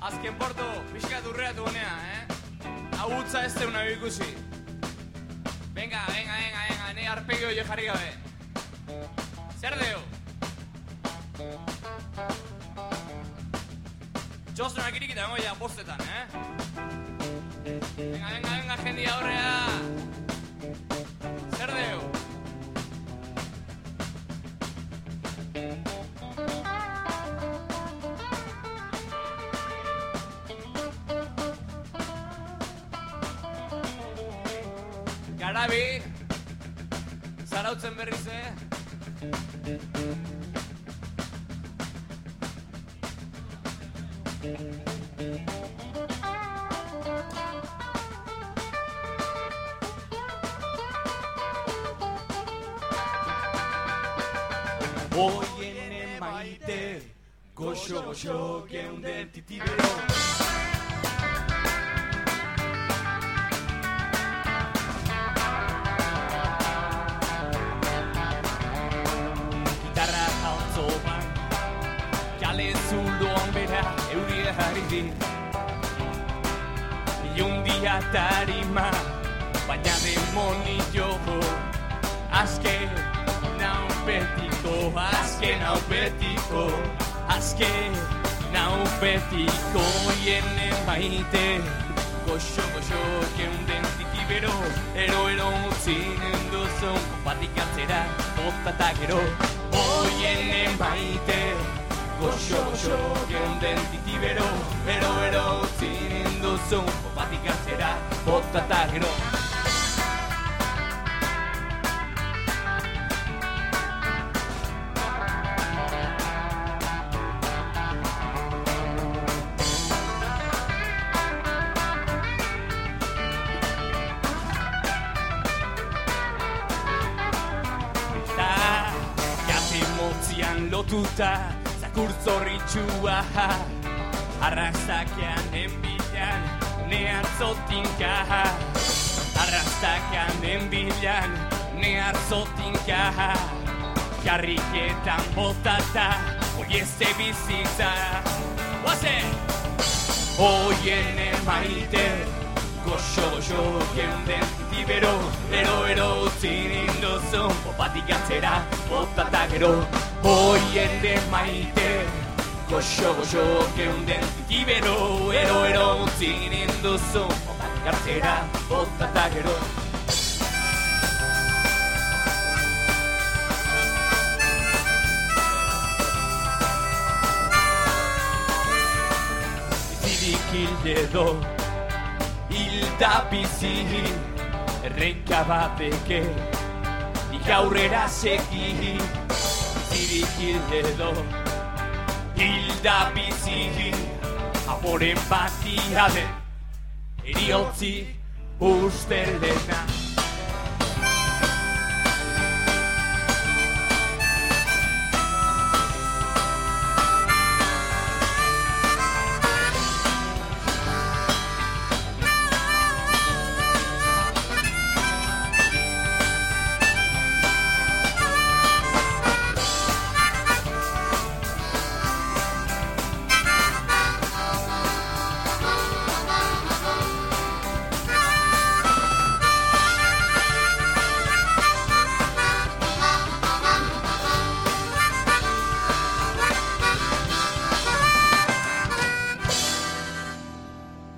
Azken porto, pixka durreatu honea, eh? Hau utza ez deuna ikusi. Venga, venga, venga, venga, ne arpegio jo jarri gabe. Zer deo? Josunak irikita ja bostetan, eh? Garabi, zarautzen berriz, eh? Oiene maite, goxo goxo geunden titibero. Kale zuloan bera euria jarri di. Iundia tarima, baina demonio Azken nau betiko, azken nau betiko Azken nau betiko, hiene maite Goxo, goxo, geunden titibero Ero, ero, utzinen duzun Batik atzera, bota eta gero Hoiene maite Goxo, goxo, geunden titibero Ero, ero, utzinen duzun Batik atzera, bota eta gero. Eta Jate motzian lotuta Zakur zorritxua Arrastakean enbilan Near zotinka Arrastakean enbilan Near zotinka Jarriketan botata Oieste bizitza. Oazen! Oiene maite Goxo, goxo, geunden tibero Ero, ero, utzinin duzun Popatik atzera, bota eta gero. Oiene maite Goxo, goxo, geunden tibero Ero, ero, utzinin duzun Popatik atzera, bota eta gero Bizirik hilde do hilda bizi Errenka bateke Nik aurrera segi Bizirik hilde do hilda bizi Amoren bati ade Eriotzi ustelena